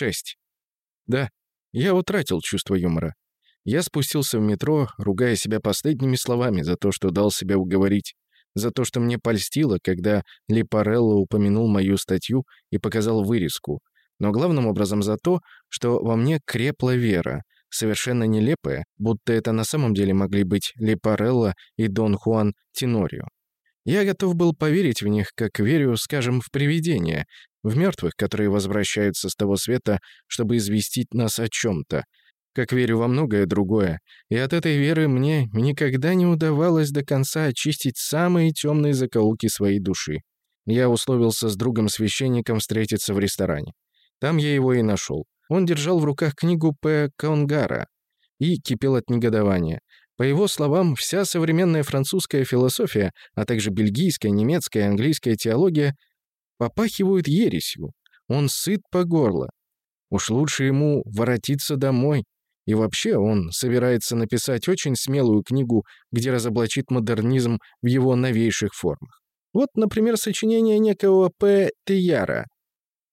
шесть. Да, я утратил чувство юмора. Я спустился в метро, ругая себя последними словами за то, что дал себя уговорить, за то, что мне польстило, когда Липарелло упомянул мою статью и показал вырезку, но главным образом за то, что во мне крепла вера, совершенно нелепая, будто это на самом деле могли быть Липарелло и Дон Хуан Тенорио. Я готов был поверить в них, как верю, скажем, в привидения, в мертвых, которые возвращаются с того света, чтобы известить нас о чем-то, как верю во многое другое, и от этой веры мне никогда не удавалось до конца очистить самые темные закоулки своей души. Я условился с другом-священником встретиться в ресторане. Там я его и нашел. Он держал в руках книгу П. Конгара и кипел от негодования. По его словам, вся современная французская философия, а также бельгийская, немецкая английская теология попахивают ересью. Он сыт по горло. Уж лучше ему воротиться домой, и вообще он собирается написать очень смелую книгу, где разоблачит модернизм в его новейших формах. Вот, например, сочинение некого П. Тияра,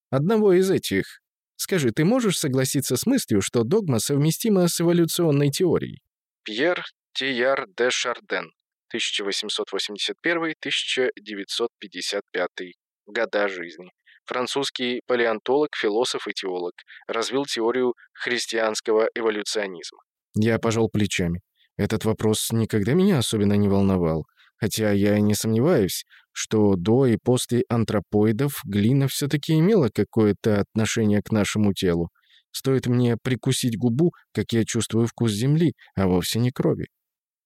одного из этих. Скажи, ты можешь согласиться с мыслью, что догма совместима с эволюционной теорией? Пьер Тияр де Шарден, 1881-1955 года жизни французский палеонтолог, философ и теолог, развил теорию христианского эволюционизма. Я пожал плечами. Этот вопрос никогда меня особенно не волновал, хотя я не сомневаюсь, что до и после антропоидов глина все-таки имела какое-то отношение к нашему телу. Стоит мне прикусить губу, как я чувствую вкус земли, а вовсе не крови.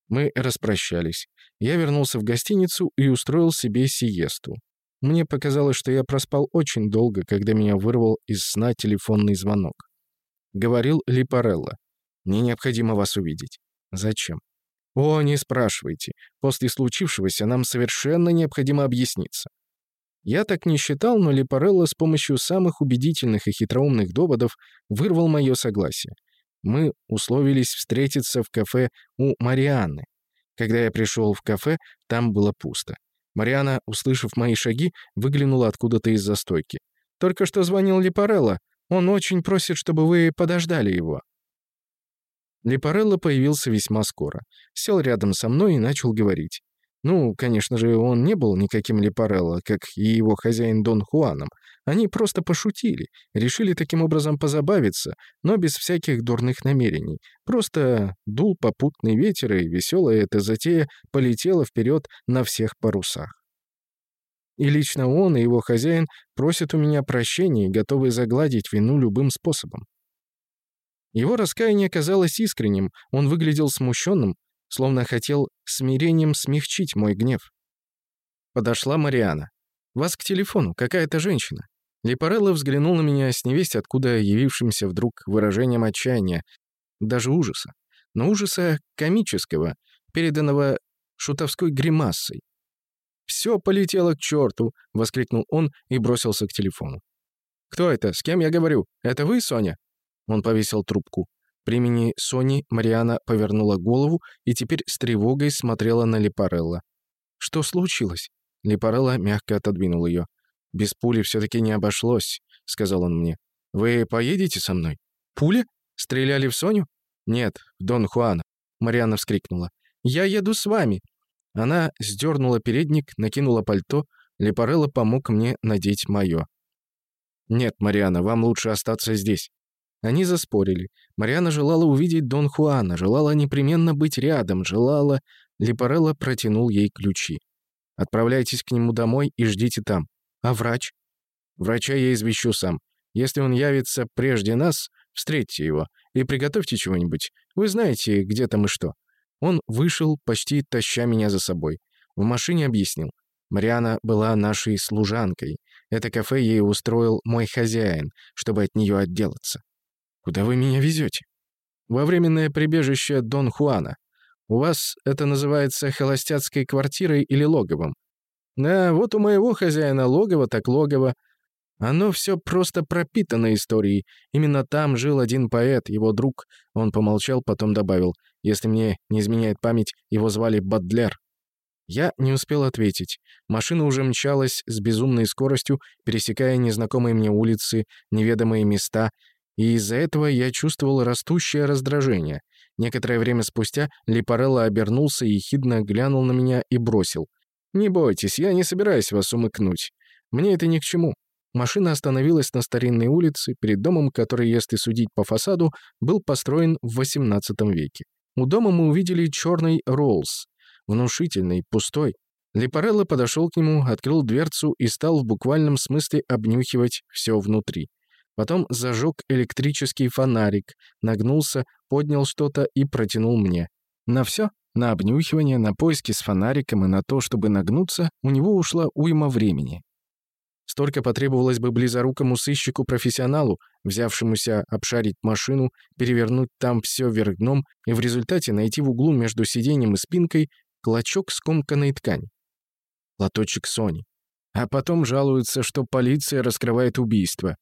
Мы распрощались. Я вернулся в гостиницу и устроил себе сиесту. Мне показалось, что я проспал очень долго, когда меня вырвал из сна телефонный звонок. Говорил Липарелло. «Мне необходимо вас увидеть». «Зачем?» «О, не спрашивайте. После случившегося нам совершенно необходимо объясниться». Я так не считал, но Липарелло с помощью самых убедительных и хитроумных доводов вырвал мое согласие. Мы условились встретиться в кафе у Марианны. Когда я пришел в кафе, там было пусто. Мариана, услышав мои шаги, выглянула откуда-то из застойки. «Только что звонил Липарелло. Он очень просит, чтобы вы подождали его». Липарелло появился весьма скоро. Сел рядом со мной и начал говорить. Ну, конечно же, он не был никаким Липарелло, как и его хозяин Дон Хуаном. Они просто пошутили, решили таким образом позабавиться, но без всяких дурных намерений. Просто дул попутный ветер, и веселая эта затея полетела вперед на всех парусах. И лично он и его хозяин просят у меня прощения и готовы загладить вину любым способом. Его раскаяние казалось искренним, он выглядел смущенным, словно хотел смирением смягчить мой гнев. Подошла Мариана. «Вас к телефону, какая-то женщина». Лепарелло взглянул на меня с невесть, откуда явившимся вдруг выражением отчаяния, даже ужаса. Но ужаса комического, переданного шутовской гримасой. «Все полетело к черту!» — воскликнул он и бросился к телефону. «Кто это? С кем я говорю? Это вы, Соня?» Он повесил трубку. При имени Сони Мариана повернула голову и теперь с тревогой смотрела на Лепарелла. «Что случилось?» Лепарелла мягко отодвинул ее. «Без пули все-таки не обошлось», — сказал он мне. «Вы поедете со мной?» «Пуля? Стреляли в Соню?» «Нет, в Дон Хуана», — Мариана вскрикнула. «Я еду с вами». Она сдернула передник, накинула пальто. Лепарелло помог мне надеть мое. «Нет, Мариана, вам лучше остаться здесь». Они заспорили. Мариана желала увидеть Дон Хуана, желала непременно быть рядом, желала... Липарелло протянул ей ключи. «Отправляйтесь к нему домой и ждите там. А врач?» «Врача я извещу сам. Если он явится прежде нас, встретьте его и приготовьте чего-нибудь. Вы знаете, где там и что». Он вышел, почти таща меня за собой. В машине объяснил. Мариана была нашей служанкой. Это кафе ей устроил мой хозяин, чтобы от нее отделаться. «Куда вы меня везете?» «Во временное прибежище Дон Хуана. У вас это называется холостяцкой квартирой или логовом. Да, вот у моего хозяина логово так логово. Оно все просто пропитано историей. Именно там жил один поэт, его друг. Он помолчал, потом добавил. Если мне не изменяет память, его звали Бадлер. Я не успел ответить. Машина уже мчалась с безумной скоростью, пересекая незнакомые мне улицы, неведомые места, и из-за этого я чувствовал растущее раздражение. Некоторое время спустя Липарелло обернулся и хидно глянул на меня и бросил. «Не бойтесь, я не собираюсь вас умыкнуть. Мне это ни к чему». Машина остановилась на старинной улице, перед домом, который, если судить по фасаду, был построен в XVIII веке. У дома мы увидели черный Роллс, внушительный, пустой. Липарелло подошел к нему, открыл дверцу и стал в буквальном смысле обнюхивать все внутри. Потом зажег электрический фонарик, нагнулся, поднял что-то и протянул мне. На все, на обнюхивание, на поиски с фонариком и на то, чтобы нагнуться, у него ушла уйма времени. Столько потребовалось бы близорукому сыщику-профессионалу, взявшемуся обшарить машину, перевернуть там все вверх дном и в результате найти в углу между сиденьем и спинкой клочок скомканной ткани. Платочек Сони. А потом жалуются, что полиция раскрывает убийство.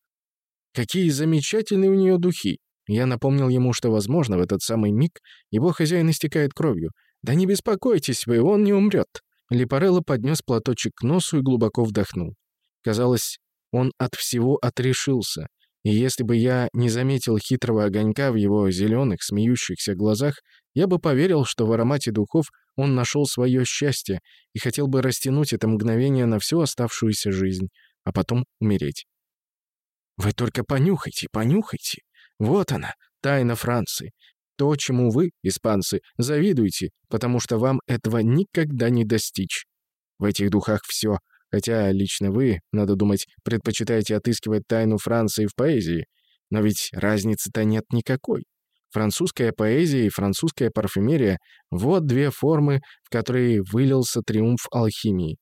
Какие замечательные у нее духи. Я напомнил ему, что, возможно, в этот самый миг его хозяин истекает кровью. «Да не беспокойтесь вы, он не умрет». Липарелло поднес платочек к носу и глубоко вдохнул. Казалось, он от всего отрешился. И если бы я не заметил хитрого огонька в его зеленых, смеющихся глазах, я бы поверил, что в аромате духов он нашел свое счастье и хотел бы растянуть это мгновение на всю оставшуюся жизнь, а потом умереть. Вы только понюхайте, понюхайте. Вот она, тайна Франции. То, чему вы, испанцы, завидуете, потому что вам этого никогда не достичь. В этих духах все, хотя лично вы, надо думать, предпочитаете отыскивать тайну Франции в поэзии. Но ведь разницы-то нет никакой. Французская поэзия и французская парфюмерия — вот две формы, в которые вылился триумф алхимии.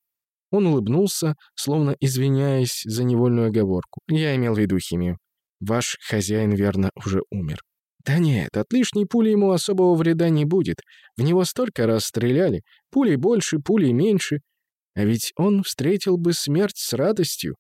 Он улыбнулся, словно извиняясь за невольную оговорку. «Я имел в виду химию. Ваш хозяин, верно, уже умер». «Да нет, от лишней пули ему особого вреда не будет. В него столько раз стреляли. Пули больше, пули меньше. А ведь он встретил бы смерть с радостью».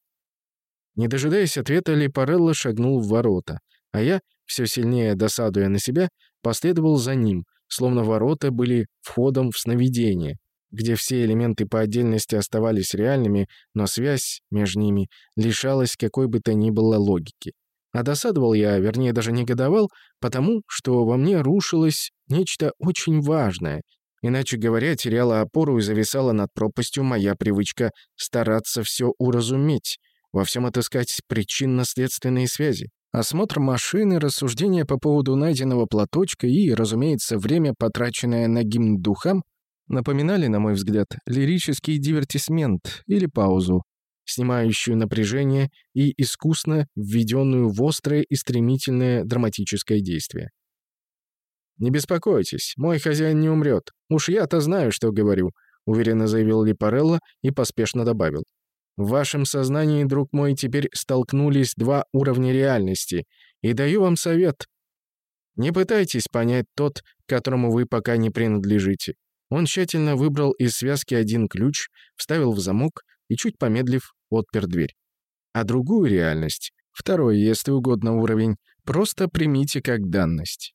Не дожидаясь ответа, Лепарелло шагнул в ворота, а я, все сильнее досадуя на себя, последовал за ним, словно ворота были входом в сновидение где все элементы по отдельности оставались реальными, но связь между ними лишалась какой бы то ни было логики. А досадовал я, вернее, даже негодовал, потому что во мне рушилось нечто очень важное. Иначе говоря, теряла опору и зависала над пропастью моя привычка стараться все уразуметь, во всем отыскать причинно-следственные связи. Осмотр машины, рассуждения по поводу найденного платочка и, разумеется, время, потраченное на гимн духам, напоминали, на мой взгляд, лирический дивертисмент или паузу, снимающую напряжение и искусно введенную в острое и стремительное драматическое действие. «Не беспокойтесь, мой хозяин не умрет. Уж я-то знаю, что говорю», — уверенно заявил Липарелло и поспешно добавил. «В вашем сознании, друг мой, теперь столкнулись два уровня реальности, и даю вам совет. Не пытайтесь понять тот, которому вы пока не принадлежите. Он тщательно выбрал из связки один ключ, вставил в замок и, чуть помедлив, отпер дверь. А другую реальность, второй, если угодно, уровень, просто примите как данность.